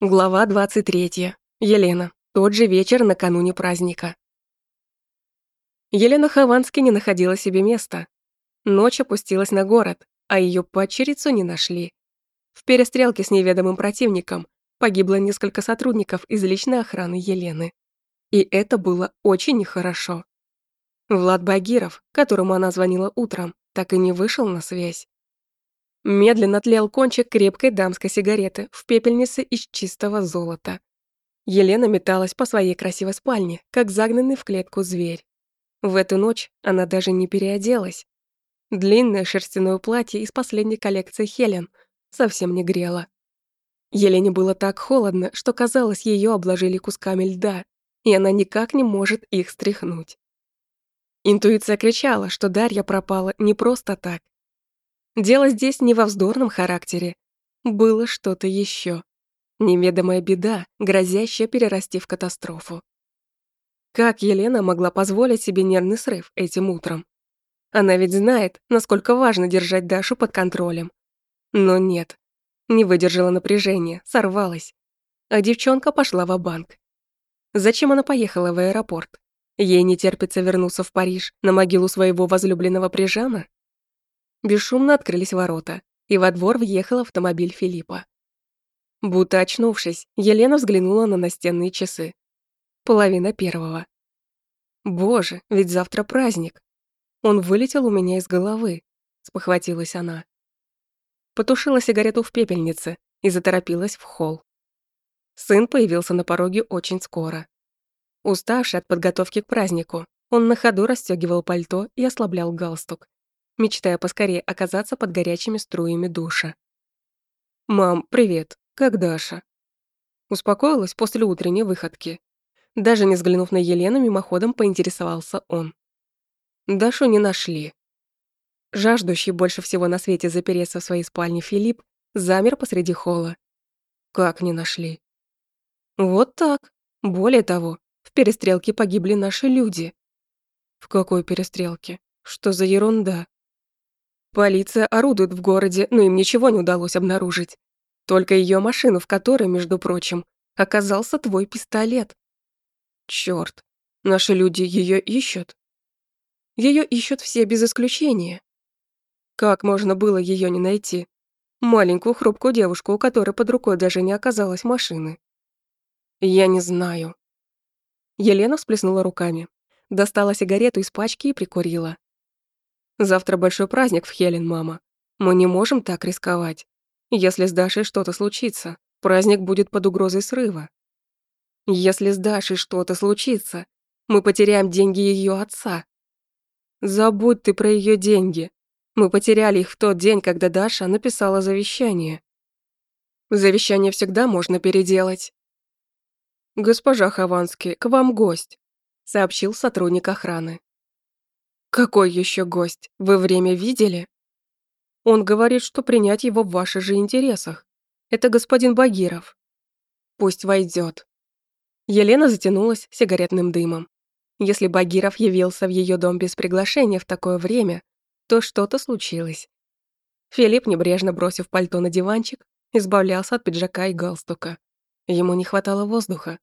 Глава 23. Елена. Тот же вечер накануне праздника. Елена Ховански не находила себе места. Ночь опустилась на город, а ее падчерицу не нашли. В перестрелке с неведомым противником погибло несколько сотрудников из личной охраны Елены. И это было очень нехорошо. Влад Багиров, которому она звонила утром, так и не вышел на связь. Медленно тлел кончик крепкой дамской сигареты в пепельнице из чистого золота. Елена металась по своей красивой спальне, как загнанный в клетку зверь. В эту ночь она даже не переоделась. Длинное шерстяное платье из последней коллекции Хелен совсем не грело. Елене было так холодно, что казалось, ее обложили кусками льда, и она никак не может их стряхнуть. Интуиция кричала, что Дарья пропала не просто так. Дело здесь не во вздорном характере. Было что-то еще. Неведомая беда, грозящая перерасти в катастрофу. Как Елена могла позволить себе нервный срыв этим утром? Она ведь знает, насколько важно держать Дашу под контролем. Но нет. Не выдержала напряжения, сорвалась. А девчонка пошла в банк Зачем она поехала в аэропорт? Ей не терпится вернуться в Париж на могилу своего возлюбленного Прижана? Бесшумно открылись ворота, и во двор въехал автомобиль Филиппа. Будто очнувшись, Елена взглянула на настенные часы. Половина первого. Боже, ведь завтра праздник. Он вылетел у меня из головы, спохватилась она. Потушила сигарету в пепельнице и заторопилась в холл. Сын появился на пороге очень скоро. Уставший от подготовки к празднику, он на ходу расстегивал пальто и ослаблял галстук, мечтая поскорее оказаться под горячими струями душа. «Мам, привет. Как Даша?» Успокоилась после утренней выходки. Даже не взглянув на Елену, мимоходом поинтересовался он. Дашу не нашли. Жаждущий больше всего на свете запереться в своей спальне Филипп замер посреди холла. Как не нашли? Вот так. Более того, в перестрелке погибли наши люди. В какой перестрелке? Что за ерунда? Полиция орудует в городе, но им ничего не удалось обнаружить. Только ее машину, в которой, между прочим, оказался твой пистолет. Черт, наши люди ее ищут. Ее ищут все без исключения. Как можно было ее не найти? Маленькую хрупкую девушку, у которой под рукой даже не оказалось машины. Я не знаю. Елена всплеснула руками, достала сигарету из пачки и прикурила. Завтра большой праздник в Хелен, мама. Мы не можем так рисковать. Если с Дашей что-то случится, праздник будет под угрозой срыва. Если с Дашей что-то случится, мы потеряем деньги ее отца. Забудь ты про ее деньги. Мы потеряли их в тот день, когда Даша написала завещание. Завещание всегда можно переделать. «Госпожа Хованский, к вам гость», — сообщил сотрудник охраны. «Какой еще гость? Вы время видели?» «Он говорит, что принять его в ваших же интересах. Это господин Багиров. Пусть войдет. Елена затянулась сигаретным дымом. Если Багиров явился в ее дом без приглашения в такое время, то что-то случилось. Филипп, небрежно бросив пальто на диванчик, избавлялся от пиджака и галстука. Ему не хватало воздуха.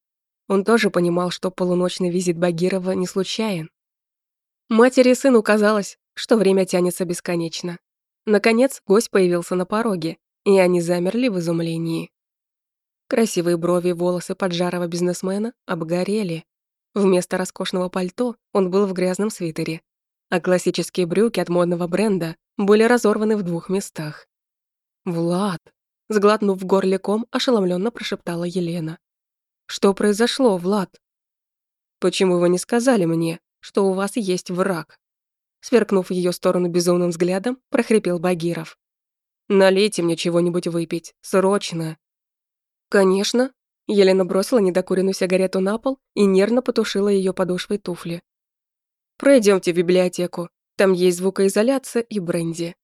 Он тоже понимал, что полуночный визит Багирова не случайен. Матери и сыну казалось, что время тянется бесконечно. Наконец, гость появился на пороге, и они замерли в изумлении. Красивые брови и волосы поджарого бизнесмена обгорели. Вместо роскошного пальто он был в грязном свитере, а классические брюки от модного бренда были разорваны в двух местах. «Влад!» — сглотнув в горле ком, ошеломленно прошептала Елена. «Что произошло, Влад?» «Почему вы не сказали мне?» Что у вас есть враг». Сверкнув в ее сторону безумным взглядом, прохрипел Багиров. «Налейте мне чего-нибудь выпить, срочно». «Конечно». Елена бросила недокуренную сигарету на пол и нервно потушила ее подошвой туфли. Пройдемте в библиотеку, там есть звукоизоляция и бренди».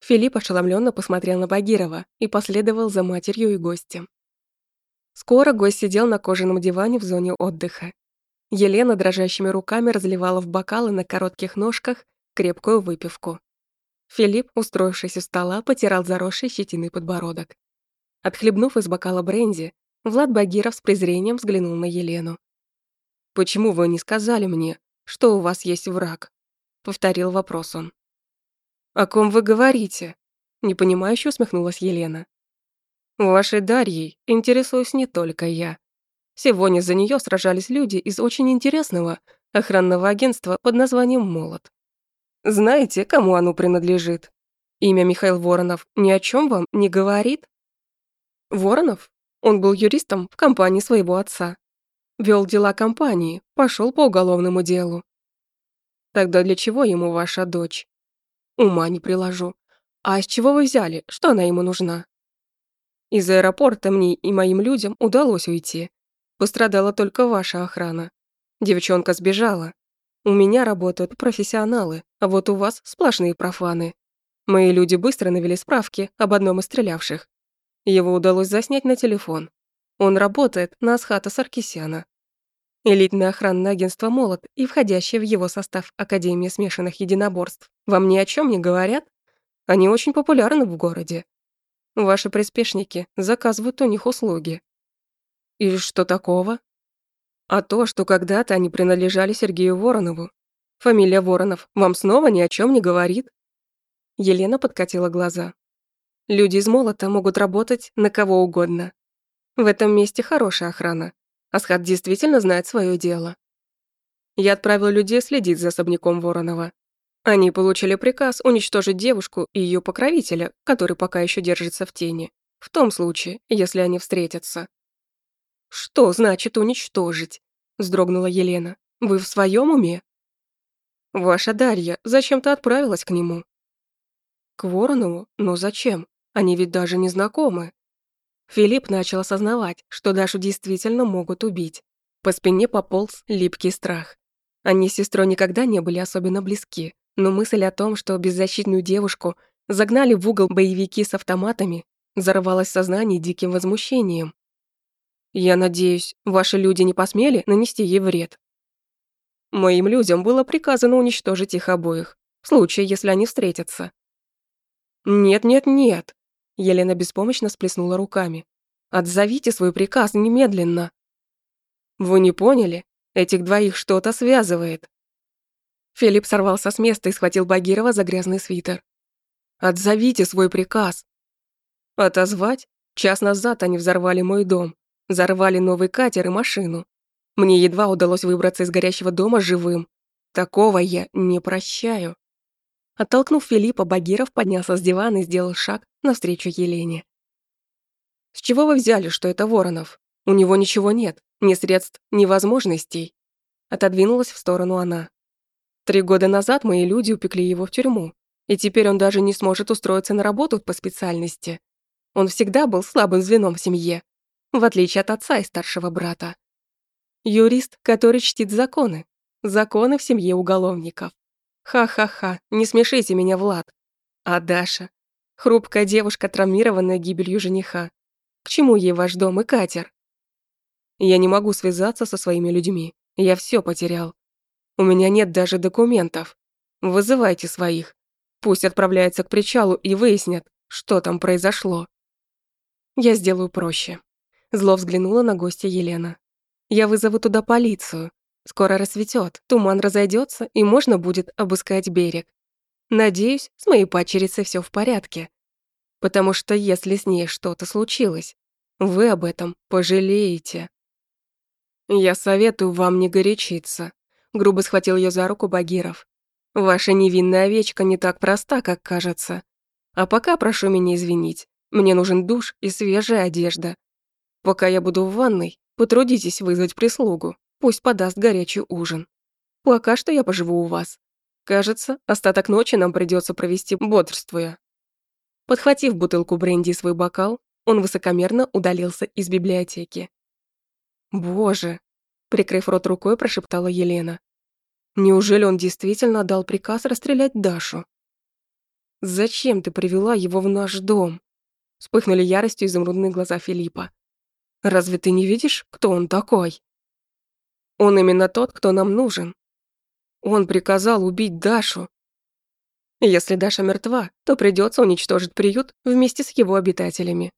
Филипп ошеломленно посмотрел на Багирова и последовал за матерью и гостем. Скоро гость сидел на кожаном диване в зоне отдыха Елена дрожащими руками разливала в бокалы на коротких ножках крепкую выпивку. Филипп, устроившись у стола, потирал заросший щетиной подбородок. Отхлебнув из бокала бренди, Влад Багиров с презрением взглянул на Елену. «Почему вы не сказали мне, что у вас есть враг?» — повторил вопрос он. «О ком вы говорите?» — непонимающе усмехнулась Елена. «Вашей Дарьей интересуюсь не только я. Сегодня за нее сражались люди из очень интересного охранного агентства под названием «Молот». Знаете, кому оно принадлежит? Имя Михаил Воронов ни о чем вам не говорит? Воронов? Он был юристом в компании своего отца. Вел дела компании, пошел по уголовному делу. Тогда для чего ему ваша дочь? Ума не приложу. А с чего вы взяли, что она ему нужна? Из аэропорта мне и моим людям удалось уйти. Пострадала только ваша охрана. Девчонка сбежала. У меня работают профессионалы, а вот у вас сплошные профаны. Мои люди быстро навели справки об одном из стрелявших. Его удалось заснять на телефон. Он работает на Асхата Саркисяна. Элитное охранное агентство «Молот» и входящее в его состав Академия смешанных единоборств вам ни о чем не говорят? Они очень популярны в городе. Ваши приспешники заказывают у них услуги. И что такого? А то, что когда-то они принадлежали Сергею Воронову. Фамилия Воронов вам снова ни о чем не говорит? Елена подкатила глаза. Люди из молота могут работать на кого угодно. В этом месте хорошая охрана. Асхат действительно знает свое дело. Я отправил людей следить за особняком Воронова. Они получили приказ уничтожить девушку и ее покровителя, который пока еще держится в тени, в том случае, если они встретятся. «Что значит уничтожить?» – вздрогнула Елена. «Вы в своем уме?» «Ваша Дарья зачем-то отправилась к нему. К Воронову? Но зачем? Они ведь даже не знакомы. Филипп начал осознавать, что Дашу действительно могут убить. По спине пополз липкий страх. Они с сестрой никогда не были особенно близки, но мысль о том, что беззащитную девушку загнали в угол боевики с автоматами, взорвалась в сознании диким возмущением. «Я надеюсь, ваши люди не посмели нанести ей вред?» Моим людям было приказано уничтожить их обоих, в случае, если они встретятся. «Нет, нет, нет!» Елена беспомощно сплеснула руками. «Отзовите свой приказ немедленно!» «Вы не поняли? Этих двоих что-то связывает!» Филипп сорвался с места и схватил Багирова за грязный свитер. «Отзовите свой приказ!» «Отозвать? Час назад они взорвали мой дом, взорвали новый катер и машину. Мне едва удалось выбраться из горящего дома живым. Такого я не прощаю». Оттолкнув Филиппа, Багиров поднялся с дивана и сделал шаг навстречу Елене. «С чего вы взяли, что это Воронов? У него ничего нет, ни средств, ни возможностей». Отодвинулась в сторону она. «Три года назад мои люди упекли его в тюрьму, и теперь он даже не сможет устроиться на работу по специальности. Он всегда был слабым звеном в семье, в отличие от отца и старшего брата. Юрист, который чтит законы. Законы в семье уголовников. Ха-ха-ха, не смешите меня, Влад. А Даша? Хрупкая девушка, травмированная гибелью жениха. К чему ей ваш дом и катер? Я не могу связаться со своими людьми. Я все потерял. У меня нет даже документов. Вызывайте своих. Пусть отправляются к причалу и выяснят, что там произошло. Я сделаю проще. Зло взглянула на гостя Елена. Я вызову туда полицию. Скоро рассветет, туман разойдется, и можно будет обыскать берег. Надеюсь, с моей падчерицей все в порядке. Потому что если с ней что-то случилось, вы об этом пожалеете. Я советую вам не горячиться. Грубо схватил ее за руку Багиров. Ваша невинная овечка не так проста, как кажется. А пока прошу меня извинить. Мне нужен душ и свежая одежда. Пока я буду в ванной, потрудитесь вызвать прислугу. Пусть подаст горячий ужин. Пока что я поживу у вас. Кажется, остаток ночи нам придется провести бодрствуя». Подхватив бутылку бренди и свой бокал, он высокомерно удалился из библиотеки. «Боже!» – прикрыв рот рукой, прошептала Елена. «Неужели он действительно дал приказ расстрелять Дашу?» «Зачем ты привела его в наш дом?» Вспыхнули яростью изумрудные глаза Филиппа. «Разве ты не видишь, кто он такой?» Он именно тот, кто нам нужен. Он приказал убить Дашу. Если Даша мертва, то придется уничтожить приют вместе с его обитателями.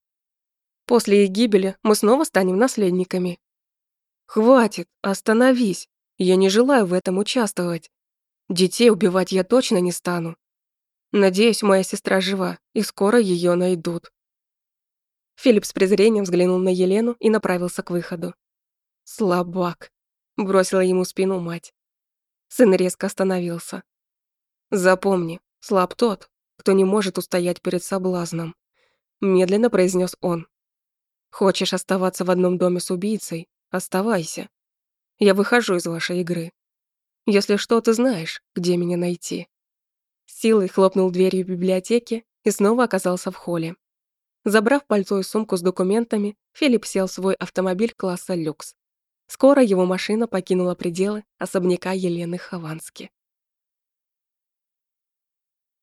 После их гибели мы снова станем наследниками. Хватит, остановись. Я не желаю в этом участвовать. Детей убивать я точно не стану. Надеюсь, моя сестра жива, и скоро ее найдут. Филипп с презрением взглянул на Елену и направился к выходу. «Слабак», — бросила ему спину мать. Сын резко остановился. «Запомни, слаб тот, кто не может устоять перед соблазном», — медленно произнес он. «Хочешь оставаться в одном доме с убийцей? Оставайся. Я выхожу из вашей игры. Если что, ты знаешь, где меня найти». Силой хлопнул дверью библиотеки и снова оказался в холле. Забрав пальто и сумку с документами, Филипп сел в свой автомобиль класса люкс. Скоро его машина покинула пределы особняка Елены Ховански.